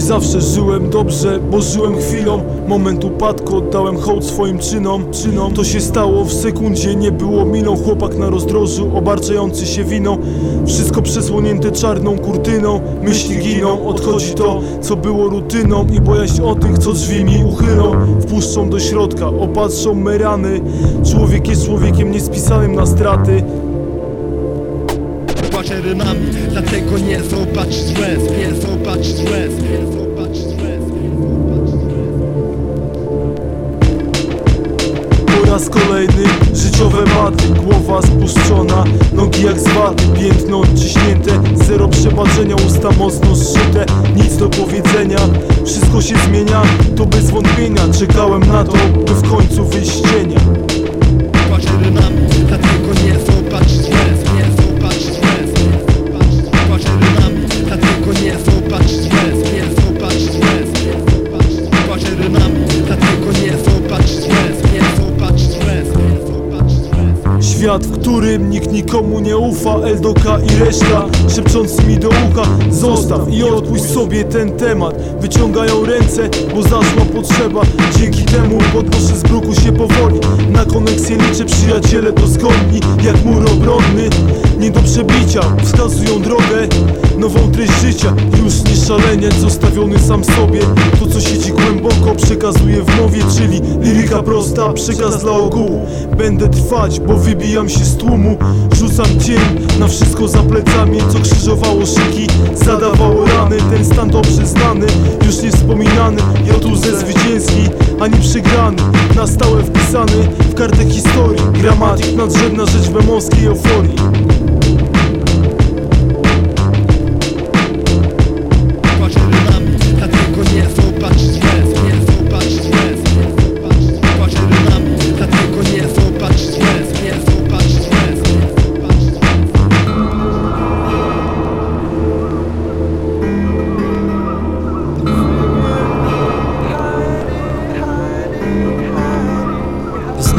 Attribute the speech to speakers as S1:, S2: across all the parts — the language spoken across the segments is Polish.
S1: Zawsze żyłem dobrze, bo żyłem chwilą. Moment upadku, oddałem hołd swoim czynom Czynom. To się stało w sekundzie, nie było miną. Chłopak na rozdrożu, obarczający się winą. Wszystko przesłonięte czarną kurtyną. Myśli giną, odchodzi to, co było rutyną. I bojaźń o tych, co drzwi mi uchylą. Wpuszczą do środka, opatrzą me rany. Człowiek jest człowiekiem niespisanym na straty
S2: Płaczę rymami, dlatego nie zobaczysz łez Nie zobaczysz łez,
S1: Po raz kolejny życiowe maty Głowa spuszczona, nogi jak z waty Piętno odciśnięte, zero przebaczenia Usta mocno zszyte, nic do powiedzenia Wszystko się zmienia, to bez wątpienia Czekałem na to, by w końcu wyjść Świat, w którym nikt nikomu nie ufa. Eldoka i reszta szepcząc mi do ucha Zostaw i odpuść sobie ten temat. Wyciągają ręce, bo zaszła potrzeba. Dzięki temu podnoszę z bruku się powoli. Na koneksję liczę przyjaciele to zgodni Jak mur obronny, nie do przebicia Wskazują drogę, nową treść życia. Już nie szaleniec zostawiony sam sobie. To co siedzi głęboko przekazuję w mowie Czyli liryka prosta, przekaz dla ogółu. Będę trwać, bo wybijam się z tłumu. Rzucam cień na wszystko za plecami Co krzyżowało szyki, zadawało rany Ten stan dobrze znany, już nie wspominany Ja tu ze zwycięski, ani przegrany. Na stałe wpisany w kartę historii. Gramatik nadrzędna rzecz we morskiej euforii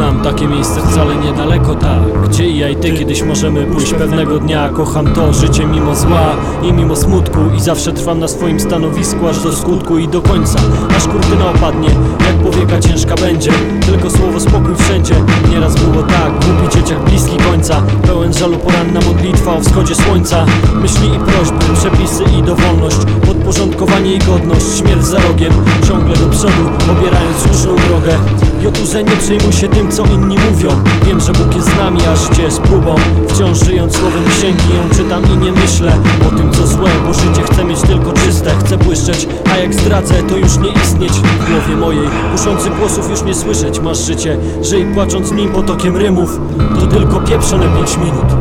S3: Znam takie miejsce wcale niedaleko, tak. Gdzie ja i ty kiedyś możemy pójść? Pewnego dnia Kocham to życie mimo zła i mimo smutku. I zawsze trwam na swoim stanowisku aż do skutku i do końca. Aż kurtyna opadnie, jak powieka ciężka będzie. Tylko słowo spokój wszędzie. Nieraz było tak, głupi dzieciak bliski końca. Pełen żalu poranna modlitwa o wschodzie słońca. Myśli i prośby, przepisy i dowolność Podporządkowanie i godność, śmierć za rogiem. Ciągle do przodu, obierając różną drogę. Joturze nie przejmuj się tym co inni mówią. Wiem, że Bóg jest z nami, aż gdzie z próbą. Wciąż żyjąc słowem księgi ją czytam i nie myślę O tym co złe, bo życie chcę mieć tylko czyste. Chcę błyszczeć, a jak zdradzę to już nie istnieć. W głowie mojej, kuszących głosów już nie słyszeć. Masz życie, żyj płacząc nim potokiem rymów. To tylko pieprzone pięć minut